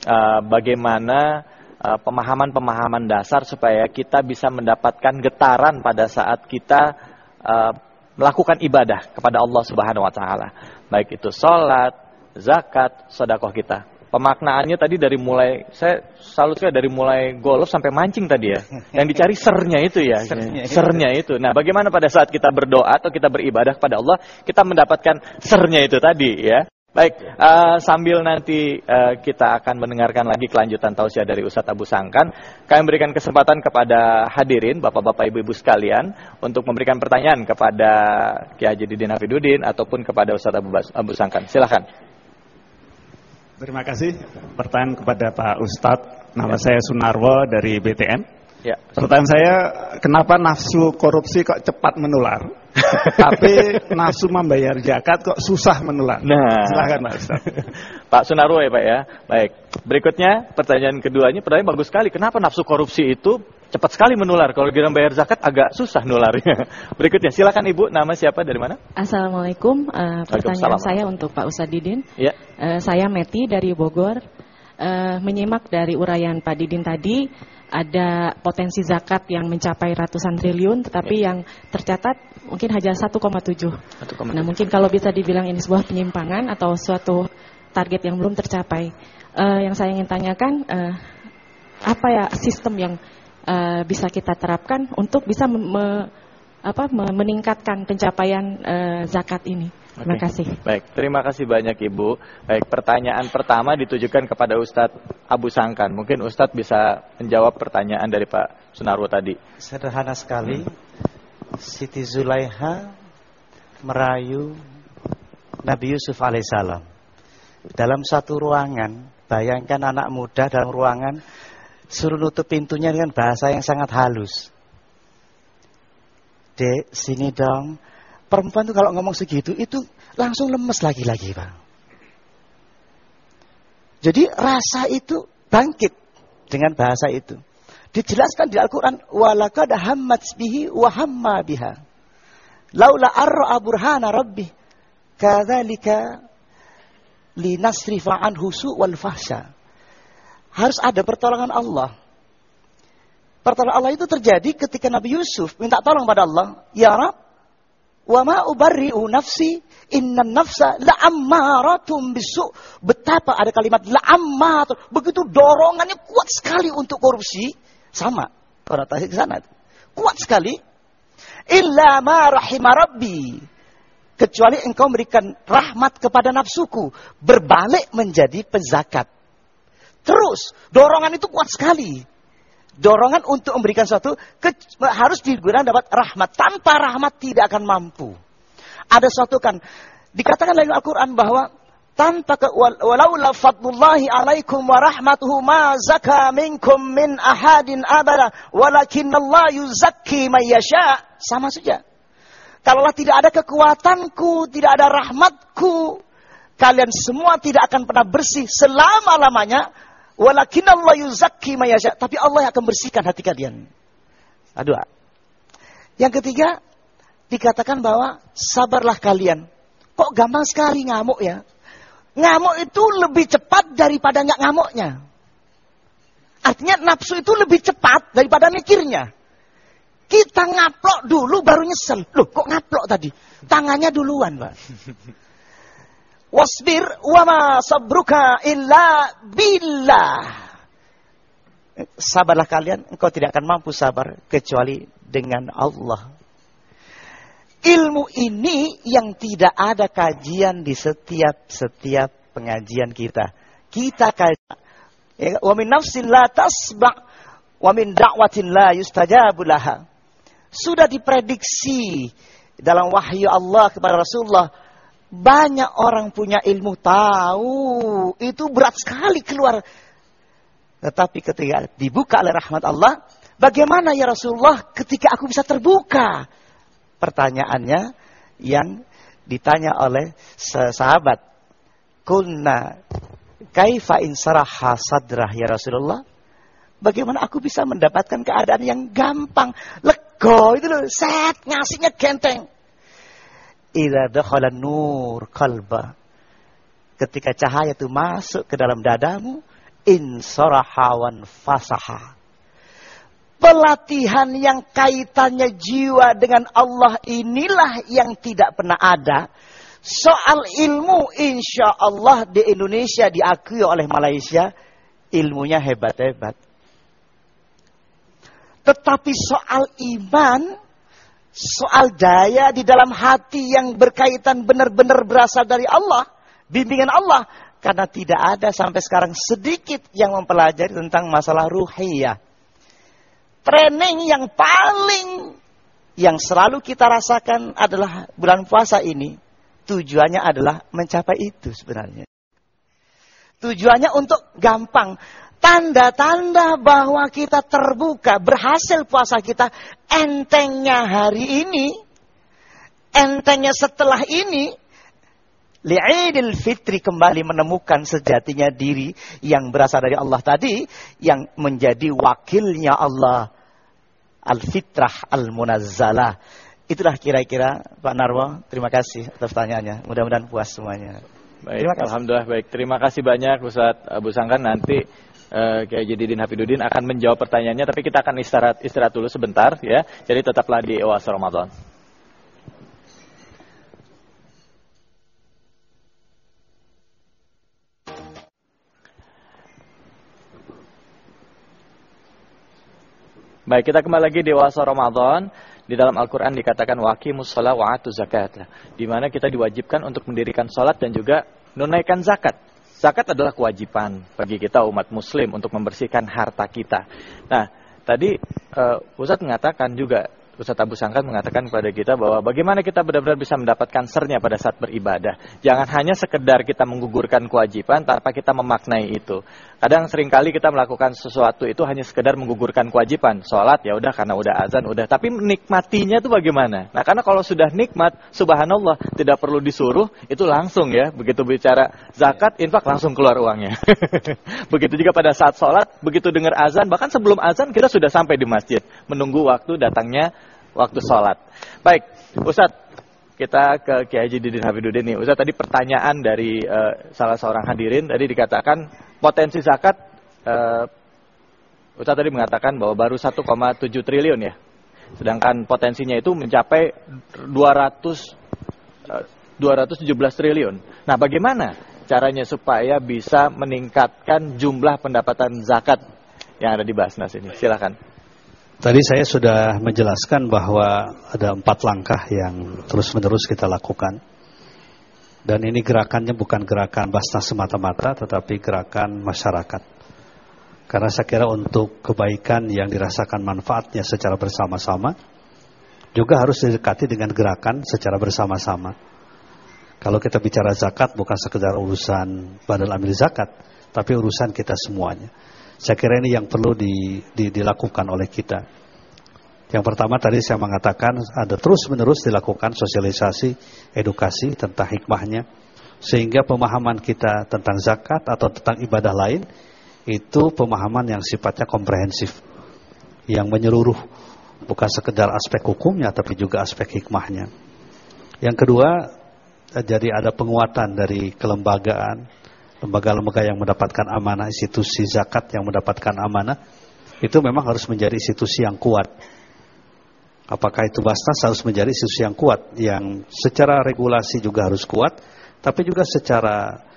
uh, bagaimana pemahaman-pemahaman uh, dasar supaya kita bisa mendapatkan getaran pada saat kita uh, melakukan ibadah kepada Allah Subhanahu Wa Taala. Baik itu sholat, zakat, sodakoh kita pemaknaannya tadi dari mulai saya salut dari mulai golf sampai mancing tadi ya. Yang dicari sernya itu ya. sernya, sernya itu. Nah, bagaimana pada saat kita berdoa atau kita beribadah kepada Allah, kita mendapatkan sernya itu tadi ya. Baik, uh, sambil nanti uh, kita akan mendengarkan lagi kelanjutan tausiah dari Ustadz Abu Sangkan, kami berikan kesempatan kepada hadirin, bapak-bapak, ibu-ibu sekalian, untuk memberikan pertanyaan kepada Kiai Didin Hafidudin ataupun kepada Ustadz Abu, Abu Sangkan. Silahkan. Terima kasih. Pertanyaan kepada Pak Ustadz. Nama ya. saya Sunarwo dari BTN. Ya. Pertanyaan saya, kenapa nafsu korupsi kok cepat menular? Tapi nafsu membayar zakat kok susah menular? Nah. Silahkan Pak Ustadz. Pak Sunarwo ya Pak ya. Baik. Berikutnya pertanyaan keduanya, pertanyaan bagus sekali. Kenapa nafsu korupsi itu cepat sekali menular. Kalau giliran bayar zakat agak susah nularnya. Berikutnya, silakan Ibu, nama siapa dari mana? Assalamualaikum. Uh, pertanyaan saya untuk Pak Ustadz Didin. Ya. Uh, saya Meti dari Bogor. Uh, menyimak dari uraian Pak Didin tadi, ada potensi zakat yang mencapai ratusan triliun, tetapi ya. yang tercatat mungkin hanya 1,7. Nah, mungkin kalau bisa dibilang ini sebuah penyimpangan atau suatu target yang belum tercapai. Uh, yang saya ingin tanyakan, uh, apa ya sistem yang uh, bisa kita terapkan untuk bisa me, apa, meningkatkan pencapaian uh, zakat ini. Terima okay. kasih. Baik, terima kasih banyak Ibu. Baik, pertanyaan pertama ditujukan kepada Ustadz Abu Sangkan. Mungkin Ustadz bisa menjawab pertanyaan dari Pak Sunarwo tadi. Sederhana sekali. Siti Zulaiha merayu Nabi Yusuf alaihissalam. Dalam satu ruangan, bayangkan anak muda dalam ruangan suruh nutup pintunya dengan bahasa yang sangat halus. Dek, sini dong. Perempuan tuh kalau ngomong segitu, itu langsung lemes lagi-lagi, Pak. Jadi rasa itu bangkit dengan bahasa itu. Dijelaskan di Al-Quran, walakad hammat bihi wa hamma biha. Laula arra burhana rabbi. Kadzalika linasrifa anhu wal fahsya harus ada pertolongan Allah. Pertolongan Allah itu terjadi ketika Nabi Yusuf minta tolong pada Allah. Ya Rab, wa ma ubarri'u nafsi inna nafsa la'ammaratum bisu. Betapa ada kalimat la'ammarat. Begitu dorongannya kuat sekali untuk korupsi. Sama. Konotasi ke sana. Kuat sekali. Illa ma rahimah rabbi. Kecuali engkau memberikan rahmat kepada nafsuku. Berbalik menjadi pezakat. Terus, dorongan itu kuat sekali. Dorongan untuk memberikan sesuatu ke, harus digunakan dapat rahmat. Tanpa rahmat tidak akan mampu. Ada suatu kan, dikatakan dalam Al-Quran bahwa tanpa ke, walau la fadlullahi alaikum wa rahmatuhu ma zaka minkum min ahadin abada walakin Allah yuzakki man yasha sama saja kalaulah tidak ada kekuatanku tidak ada rahmatku kalian semua tidak akan pernah bersih selama-lamanya Walakin Allah yuzakki mayasya. Tapi Allah akan bersihkan hati kalian. Dua. Yang ketiga, dikatakan bahwa sabarlah kalian. Kok gampang sekali ngamuk ya? Ngamuk itu lebih cepat daripada nggak ngamuknya. Artinya nafsu itu lebih cepat daripada mikirnya. Kita ngaplok dulu baru nyesel. Loh kok ngaplok tadi? Tangannya duluan Pak. Wasbir wa ma sabruka illa billah. Sabarlah kalian, engkau tidak akan mampu sabar kecuali dengan Allah. Ilmu ini yang tidak ada kajian di setiap-setiap pengajian kita. Kita kaji. Ya, wa min nafsin la tasba' wa min da'watin la yustajabu laha. Sudah diprediksi dalam wahyu Allah kepada Rasulullah banyak orang punya ilmu tahu itu berat sekali keluar. Tetapi ketika dibuka oleh rahmat Allah, bagaimana ya Rasulullah ketika aku bisa terbuka? Pertanyaannya yang ditanya oleh sahabat. Kunna kaifa insaraha sadrah ya Rasulullah? Bagaimana aku bisa mendapatkan keadaan yang gampang, lego itu loh, set ngasihnya genteng. Ila dakhala nur kalba. Ketika cahaya itu masuk ke dalam dadamu, insarahawan fasaha. Pelatihan yang kaitannya jiwa dengan Allah inilah yang tidak pernah ada. Soal ilmu insya Allah di Indonesia diakui oleh Malaysia. Ilmunya hebat-hebat. Tetapi soal iman soal daya di dalam hati yang berkaitan benar-benar berasal dari Allah, bimbingan Allah. Karena tidak ada sampai sekarang sedikit yang mempelajari tentang masalah ruhiyah. Training yang paling yang selalu kita rasakan adalah bulan puasa ini. Tujuannya adalah mencapai itu sebenarnya. Tujuannya untuk gampang. Tanda-tanda bahwa kita terbuka, berhasil puasa kita, entengnya hari ini, entengnya setelah ini, li'idil fitri kembali menemukan sejatinya diri yang berasal dari Allah tadi, yang menjadi wakilnya Allah, al-fitrah al-munazzalah. Itulah kira-kira Pak Narwo, terima kasih atas pertanyaannya. Mudah-mudahan puas semuanya. Baik, terima kasih. Alhamdulillah baik. Terima kasih banyak Ustaz Abu Sangkan nanti uh, Kiai Jadidin Hafidudin akan menjawab pertanyaannya tapi kita akan istirahat istirahat dulu sebentar ya. Jadi tetaplah di Oas Ramadan. Baik, kita kembali lagi di Oasa Ramadan. Di dalam Al-Quran dikatakan waqimus sholat zakat. Di mana kita diwajibkan untuk mendirikan sholat dan juga menunaikan zakat. Zakat adalah kewajiban bagi kita umat muslim untuk membersihkan harta kita. Nah, tadi uh, Ustadz mengatakan juga Ustadz Abu Sangkan mengatakan kepada kita bahwa bagaimana kita benar-benar bisa mendapatkan sernya pada saat beribadah. Jangan hanya sekedar kita menggugurkan kewajiban tanpa kita memaknai itu. Kadang sering kali kita melakukan sesuatu itu hanya sekedar menggugurkan kewajiban. Sholat ya udah karena udah azan udah. Tapi menikmatinya itu bagaimana? Nah karena kalau sudah nikmat, subhanallah tidak perlu disuruh, itu langsung ya. Begitu bicara zakat, infak langsung keluar uangnya. begitu juga pada saat sholat, begitu dengar azan, bahkan sebelum azan kita sudah sampai di masjid. Menunggu waktu datangnya waktu sholat. Baik, Ustadz, kita ke Kiai Haji Didin Habibudin nih. Ustadz tadi pertanyaan dari uh, salah seorang hadirin tadi dikatakan potensi zakat uh, Ustadz tadi mengatakan bahwa baru 1,7 triliun ya. Sedangkan potensinya itu mencapai 200 uh, 217 triliun. Nah, bagaimana caranya supaya bisa meningkatkan jumlah pendapatan zakat yang ada di Basnas ini? Silakan. Tadi saya sudah menjelaskan bahwa ada empat langkah yang terus-menerus kita lakukan. Dan ini gerakannya bukan gerakan Basnas semata-mata, tetapi gerakan masyarakat. Karena saya kira untuk kebaikan yang dirasakan manfaatnya secara bersama-sama, juga harus didekati dengan gerakan secara bersama-sama. Kalau kita bicara zakat bukan sekedar urusan badan amil zakat, tapi urusan kita semuanya. Saya kira ini yang perlu di, di, dilakukan oleh kita. Yang pertama tadi saya mengatakan ada terus-menerus dilakukan sosialisasi, edukasi tentang hikmahnya. Sehingga pemahaman kita tentang zakat atau tentang ibadah lain itu pemahaman yang sifatnya komprehensif. Yang menyeluruh bukan sekedar aspek hukumnya tapi juga aspek hikmahnya. Yang kedua jadi ada penguatan dari kelembagaan, lembaga-lembaga yang mendapatkan amanah, institusi zakat yang mendapatkan amanah, itu memang harus menjadi institusi yang kuat. Apakah itu Basnas harus menjadi institusi yang kuat, yang secara regulasi juga harus kuat, tapi juga secara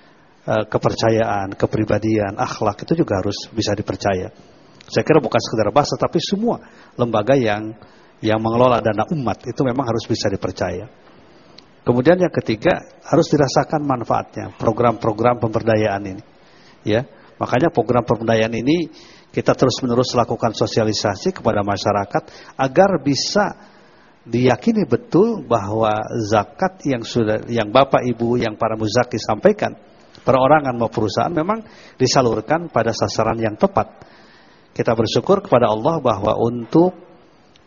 uh, kepercayaan, kepribadian, akhlak itu juga harus bisa dipercaya. Saya kira bukan sekedar bahasa, tapi semua lembaga yang yang mengelola dana umat itu memang harus bisa dipercaya. Kemudian yang ketiga harus dirasakan manfaatnya program-program pemberdayaan ini. Ya, makanya program pemberdayaan ini kita terus-menerus lakukan sosialisasi kepada masyarakat agar bisa diyakini betul bahwa zakat yang sudah yang Bapak Ibu yang para muzaki sampaikan perorangan maupun perusahaan memang disalurkan pada sasaran yang tepat. Kita bersyukur kepada Allah bahwa untuk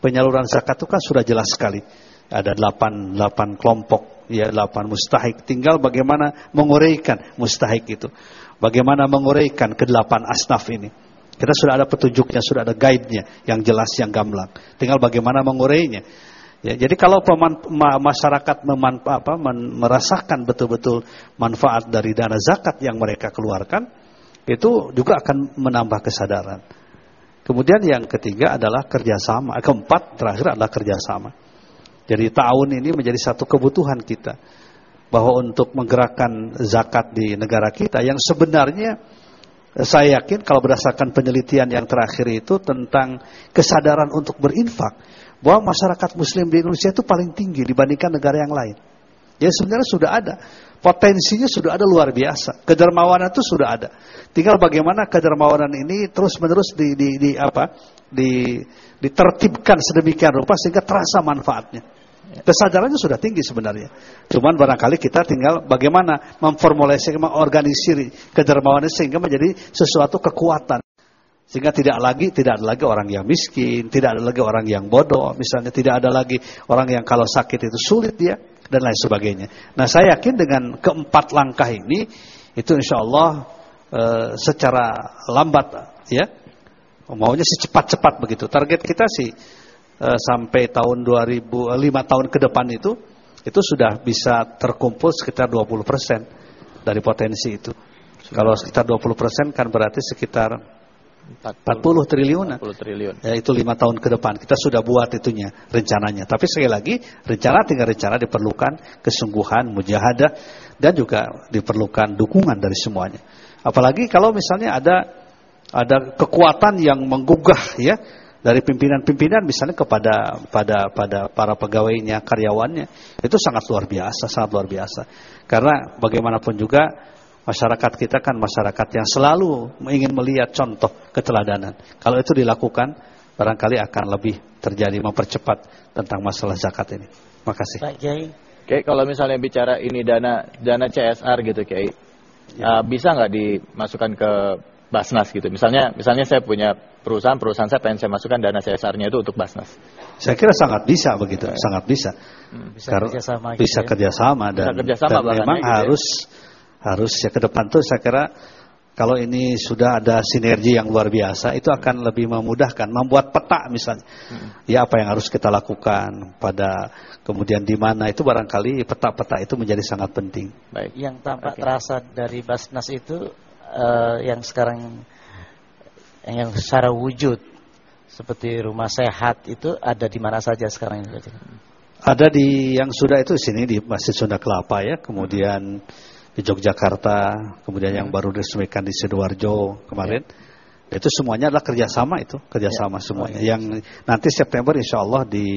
penyaluran zakat itu kan sudah jelas sekali. Ada 8 8 kelompok ya 8 mustahik. Tinggal bagaimana menguraikan mustahik itu. Bagaimana menguraikan ke 8 asnaf ini. Kita sudah ada petunjuknya, sudah ada guide-nya yang jelas, yang gamblang. Tinggal bagaimana mengurainya. Ya, jadi kalau masyarakat apa, merasakan betul-betul manfaat dari dana zakat yang mereka keluarkan, itu juga akan menambah kesadaran. Kemudian yang ketiga adalah kerjasama. Keempat terakhir adalah kerjasama. Jadi tahun ini menjadi satu kebutuhan kita bahwa untuk menggerakkan zakat di negara kita yang sebenarnya saya yakin kalau berdasarkan penelitian yang terakhir itu tentang kesadaran untuk berinfak bahwa masyarakat muslim di Indonesia itu paling tinggi dibandingkan negara yang lain. Ya sebenarnya sudah ada. Potensinya sudah ada luar biasa. Kedermawanan itu sudah ada. Tinggal bagaimana kedermawanan ini terus-menerus di, di, di apa? Di, ditertibkan sedemikian rupa sehingga terasa manfaatnya. Kesadarannya sudah tinggi sebenarnya. Cuman barangkali kita tinggal bagaimana memformulasikan, mengorganisir kedermawanan sehingga menjadi sesuatu kekuatan. Sehingga tidak lagi tidak ada lagi orang yang miskin, tidak ada lagi orang yang bodoh, misalnya tidak ada lagi orang yang kalau sakit itu sulit dia dan lain sebagainya. Nah, saya yakin dengan keempat langkah ini itu insya Allah e, secara lambat ya maunya sih cepat-cepat begitu. Target kita sih e, sampai tahun 2005 tahun ke depan itu itu sudah bisa terkumpul sekitar 20% dari potensi itu. Kalau sekitar 20% kan berarti sekitar 40, 40 triliun. 40 triliun. Ya, itu lima tahun ke depan. Kita sudah buat itunya rencananya. Tapi sekali lagi rencana tinggal rencana diperlukan kesungguhan, mujahadah dan juga diperlukan dukungan dari semuanya. Apalagi kalau misalnya ada ada kekuatan yang menggugah ya dari pimpinan-pimpinan misalnya kepada pada pada para pegawainya, karyawannya itu sangat luar biasa, sangat luar biasa. Karena bagaimanapun juga masyarakat kita kan masyarakat yang selalu ingin melihat contoh keteladanan. Kalau itu dilakukan, barangkali akan lebih terjadi mempercepat tentang masalah zakat ini. Makasih. Pak Kiai. Oke, kalau misalnya bicara ini dana dana CSR gitu, Kiai, ya. uh, bisa nggak dimasukkan ke Basnas gitu? Misalnya, misalnya saya punya perusahaan, perusahaan saya pengen saya masukkan dana CSR-nya itu untuk Basnas. Saya kira sangat bisa begitu, ya. sangat bisa. Hmm, bisa Karena kerjasama, gitu bisa ya. kerjasama dan, bisa kerjasama dan memang ya, harus ya harus ya ke depan tuh saya kira kalau ini sudah ada sinergi yang luar biasa itu akan lebih memudahkan membuat peta misalnya hmm. ya apa yang harus kita lakukan pada kemudian di mana itu barangkali peta-peta itu menjadi sangat penting. Baik. Yang tampak okay. terasa dari Basnas itu uh, yang sekarang yang secara wujud seperti rumah sehat itu ada di mana saja sekarang ini? Ada di yang sudah itu sini di Masjid Sunda Kelapa ya, kemudian hmm di Yogyakarta, kemudian yang baru diresmikan di Sidoarjo kemarin. Ya. Itu semuanya adalah kerjasama itu, kerjasama ya. semuanya. Oh, Yang nanti September insya Allah di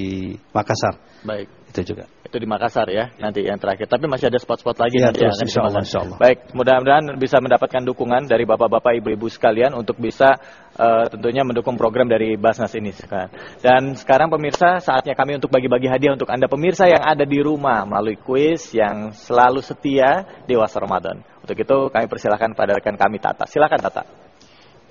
Makassar. Baik. Itu juga. Itu di Makassar ya, ya. nanti yang terakhir. Tapi masih ada spot-spot lagi ya, nanti terus, ya. Insya Allah, insya Allah. Baik, mudah-mudahan bisa mendapatkan dukungan dari bapak-bapak, ibu-ibu sekalian untuk bisa uh, tentunya mendukung program dari Basnas ini sekarang. Dan sekarang pemirsa, saatnya kami untuk bagi-bagi hadiah untuk anda pemirsa yang ada di rumah melalui kuis yang selalu setia di Wasa Ramadan. Untuk itu kami persilahkan pada rekan kami Tata. Silakan Tata.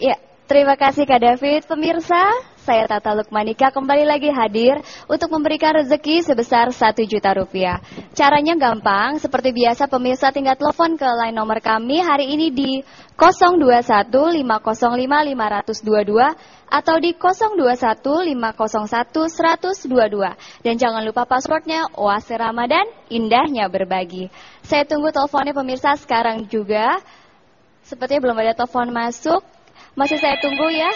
Ya, terima kasih Kak David. Pemirsa, saya Tata Lukmanika kembali lagi hadir untuk memberikan rezeki sebesar 1 juta rupiah. Caranya gampang, seperti biasa pemirsa tinggal telepon ke line nomor kami hari ini di 0215055522 atau di 0215011122. Dan jangan lupa passwordnya Oase Ramadan, indahnya berbagi. Saya tunggu teleponnya pemirsa sekarang juga. Sepertinya belum ada telepon masuk. Masih saya tunggu ya.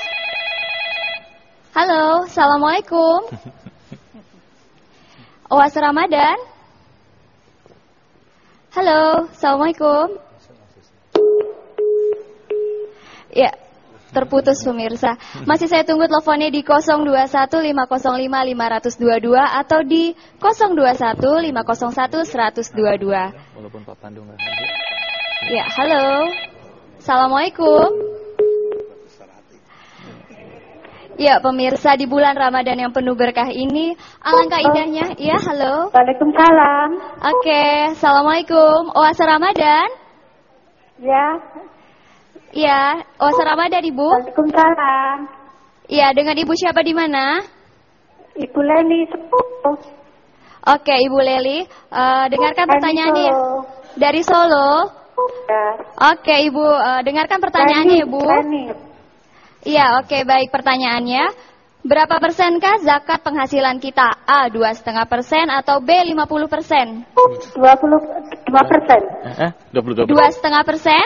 Halo, Assalamualaikum. Oas Ramadan. Halo, Assalamualaikum. Ya, terputus pemirsa. Masih saya tunggu teleponnya di 0215055522 atau di 0215011122. Walaupun Pak Pandu nggak hadir. Ya, halo. Assalamualaikum. Ya, pemirsa di bulan Ramadan yang penuh berkah ini, alangkah indahnya. Ya, halo. Waalaikumsalam. Oke, Assalamualaikum. Oase Ramadan. Ya, Iya, Oase Ramadan Ibu. Waalaikumsalam. Iya, dengan Ibu siapa di mana? Ibu Leni. Oke, Ibu Leli, uh, dengarkan pertanyaannya ya. Solo. Dari Solo. Ya. Oke, Ibu, uh, dengarkan pertanyaannya Ibu. Leni. Iya, oke, baik pertanyaannya. Berapa persenkah zakat penghasilan kita? A, dua setengah persen atau B, 50 persen? 22 persen. Eh, 22 Dua setengah persen?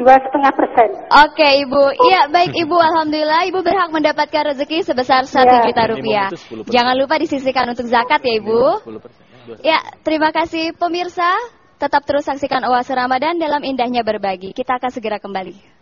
Dua setengah persen. Oke Ibu, iya baik Ibu, Alhamdulillah Ibu berhak mendapatkan rezeki sebesar satu Ya. juta rupiah. Minimum itu 10%. Jangan lupa disisihkan untuk zakat ya Ibu. 10%. Ya, terima kasih pemirsa. Tetap terus saksikan Oase Ramadan dalam indahnya berbagi. Kita akan segera kembali.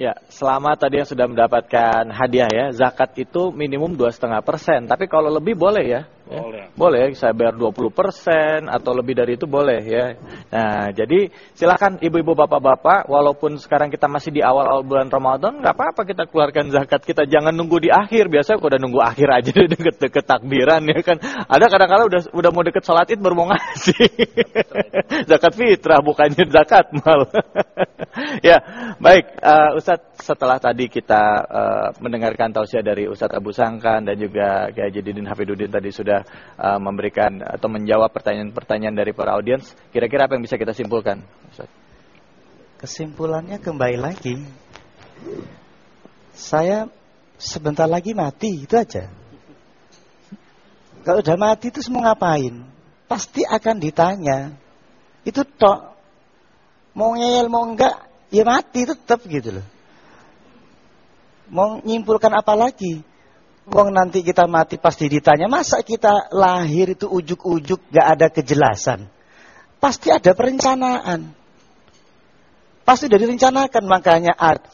Ya, selama tadi yang sudah mendapatkan hadiah ya, zakat itu minimum dua setengah persen. Tapi kalau lebih boleh ya. Ya. Boleh. Boleh, saya bayar 20 persen atau lebih dari itu boleh ya. Nah, jadi silakan ibu-ibu bapak-bapak, walaupun sekarang kita masih di awal-awal bulan Ramadan, nggak apa-apa kita keluarkan zakat kita. Jangan nunggu di akhir. Biasanya udah nunggu akhir aja deket-deket takbiran ya kan. Ada kadang-kadang udah udah mau deket sholat id baru mau ngasih. zakat fitrah bukannya zakat mal. ya, baik uh, Ustadz setelah tadi kita uh, mendengarkan tausiah dari Ustadz Abu Sangkan dan juga Kiai Jadidin Hafiduddin tadi sudah uh, memberikan atau menjawab pertanyaan-pertanyaan dari para audiens, kira-kira apa yang bisa kita simpulkan? Kesimpulannya kembali lagi. Saya sebentar lagi mati, itu aja. Kalau udah mati itu mau ngapain? Pasti akan ditanya. Itu tok. Mau ngeyel mau enggak, ya mati tetap gitu loh. Mau nyimpulkan apa lagi? Wong nanti kita mati pasti ditanya, masa kita lahir itu ujuk-ujuk gak ada kejelasan? Pasti ada perencanaan. Pasti sudah direncanakan makanya art.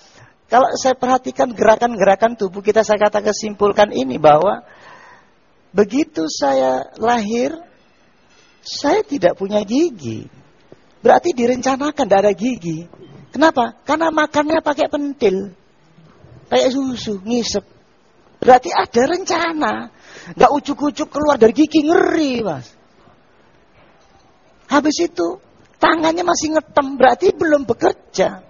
Kalau saya perhatikan gerakan-gerakan tubuh kita, saya kata kesimpulkan ini bahwa begitu saya lahir, saya tidak punya gigi. Berarti direncanakan tidak ada gigi. Kenapa? Karena makannya pakai pentil. Kayak susu, ngisep. Berarti ada rencana. Gak ujuk-ujuk keluar dari gigi, ngeri mas. Habis itu, tangannya masih ngetem, berarti belum bekerja.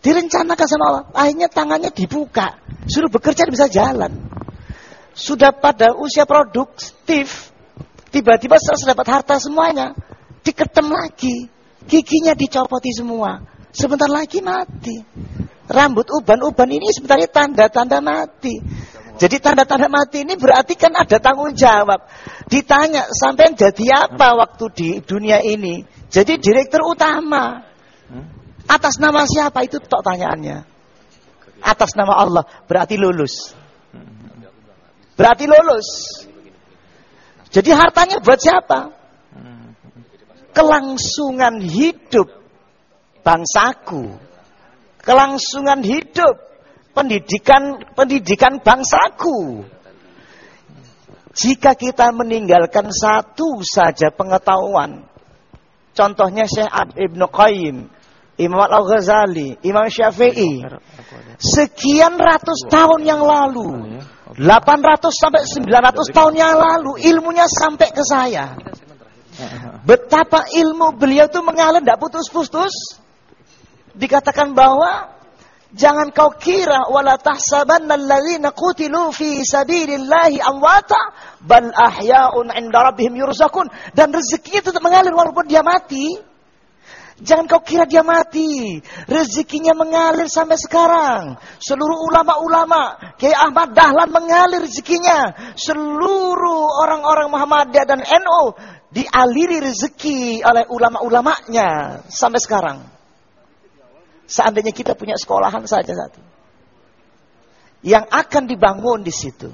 Direncanakan sama Allah. Akhirnya tangannya dibuka. Suruh bekerja bisa jalan. Sudah pada usia produktif. Tiba-tiba setelah dapat harta semuanya. Diketem lagi. Giginya dicopoti semua. Sebentar lagi mati. Rambut uban-uban ini sebenarnya tanda-tanda mati. Jadi tanda-tanda mati ini berarti kan ada tanggung jawab. Ditanya, sampai jadi apa waktu di dunia ini? Jadi direktur utama. Atas nama siapa itu tok tanyaannya. Atas nama Allah berarti lulus. Berarti lulus. Jadi hartanya buat siapa? Kelangsungan hidup bangsaku. Kelangsungan hidup pendidikan pendidikan bangsaku. Jika kita meninggalkan satu saja pengetahuan, contohnya Syekh Ibnu Qayyim, Imam Al-Ghazali, Imam Syafi'i, sekian ratus tahun yang lalu, 800 sampai 900 tahun yang lalu, ilmunya sampai ke saya. Betapa ilmu beliau itu mengalir tidak putus-putus. Dikatakan bahwa Jangan kau kira wala tahsabanna alladzina qutilu fi sabilillahi amwata bal ahya'un 'inda rabbihim yurzakun dan rezekinya tetap mengalir walaupun dia mati. Jangan kau kira dia mati. Rezekinya mengalir sampai sekarang. Seluruh ulama-ulama, Kiai Ahmad Dahlan mengalir rezekinya. Seluruh orang-orang Muhammadiyah dan NU dialiri rezeki oleh ulama-ulamanya sampai sekarang. Seandainya kita punya sekolahan saja satu. yang akan dibangun di situ.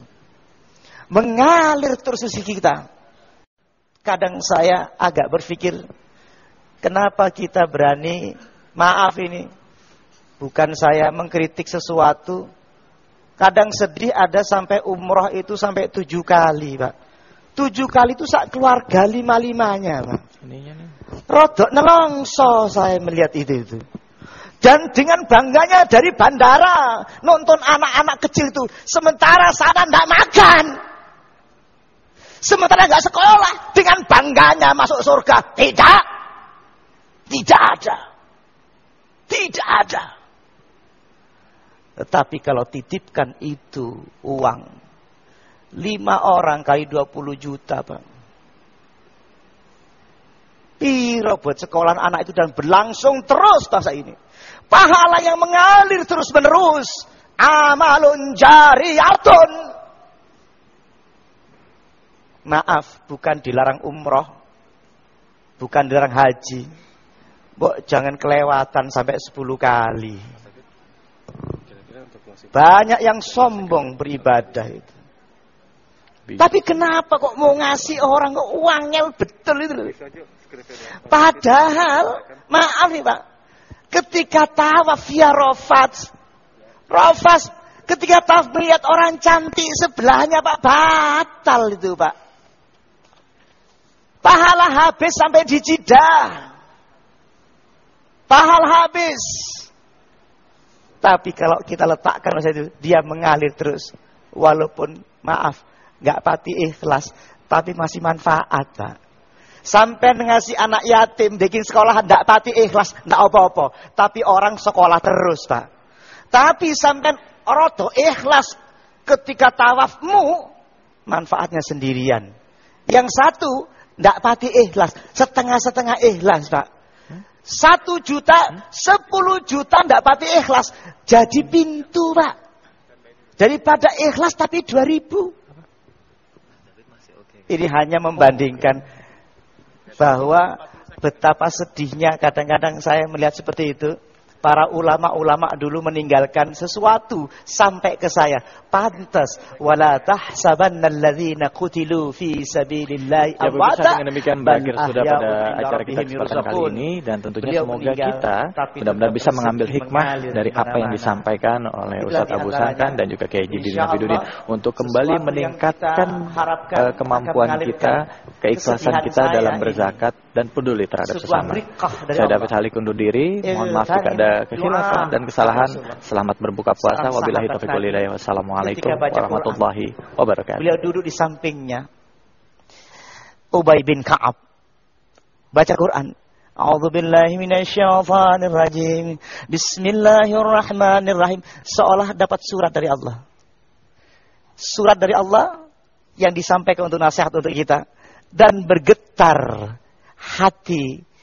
Mengalir terus isi kita. Kadang saya agak berpikir, kenapa kita berani, maaf ini, bukan saya mengkritik sesuatu, kadang sedih ada sampai umroh itu sampai tujuh kali, Pak. Tujuh kali itu sak keluarga lima-limanya, Pak. Rodok nelongso saya melihat itu itu. Dan dengan bangganya dari bandara nonton anak-anak kecil itu, sementara sana tidak makan. Sementara nggak sekolah, dengan bangganya masuk surga. Tidak. Tidak ada. Tidak ada. Tetapi kalau titipkan itu uang, lima orang kali 20 juta, Bang. Piro buat sekolah anak itu dan berlangsung terus bangsa ini. Pahala yang mengalir terus menerus. Amalun jariyatun. Maaf, bukan dilarang umroh. Bukan dilarang haji. Bok, jangan kelewatan sampai 10 kali. Banyak yang sombong beribadah itu. Tapi kenapa kok mau ngasih orang kok uangnya betul itu? Padahal, maaf nih Pak, ketika tawaf ya rofat, rofas, ketika tawaf melihat orang cantik sebelahnya Pak, batal itu Pak. Pahala habis sampai di jidah. Pahala habis. Tapi kalau kita letakkan masa itu, dia mengalir terus. Walaupun, maaf, nggak pati ikhlas, tapi masih manfaat, Pak. Sampai ngasih anak yatim, bikin sekolah tidak pati ikhlas, tidak apa-apa. Tapi orang sekolah terus, Pak. Tapi sampai roto ikhlas ketika tawafmu, manfaatnya sendirian. Yang satu, tidak pati ikhlas, setengah-setengah ikhlas, Pak. Satu juta, sepuluh juta tidak pati ikhlas. Jadi pintu, Pak. Daripada ikhlas tapi dua ribu. Ini hanya membandingkan bahwa betapa sedihnya kadang-kadang saya melihat seperti itu. Para ulama-ulama dulu meninggalkan sesuatu sampai ke saya. Pantas wala tahsabanna alladzina qutilu fi sabilillahi Ya pemirsa dengan demikian berakhir sudah pada acara kita kesempatan kali ini dan tentunya semoga kita benar-benar bisa mengambil hikmah dari apa yang disampaikan oleh Ustaz Abu Sankan dan juga Kiai Jidin Hafidudin untuk kembali meningkatkan uh, kemampuan kita, keikhlasan kita dalam berzakat dan peduli terhadap sesama. Saya David Halik undur diri. Mohon maaf jika ada kekhilafan dan kesalahan. Selamat berbuka puasa. Wabillahi taufiq wal hidayah. Wassalamualaikum warahmatullahi wabarakatuh. Beliau duduk di sampingnya. Ubay bin Ka'ab. Baca Quran. A'udzu billahi minasyaitonir rajim. Bismillahirrahmanirrahim. Seolah dapat surat dari Allah. Surat dari Allah yang disampaikan untuk nasihat untuk kita dan bergetar hati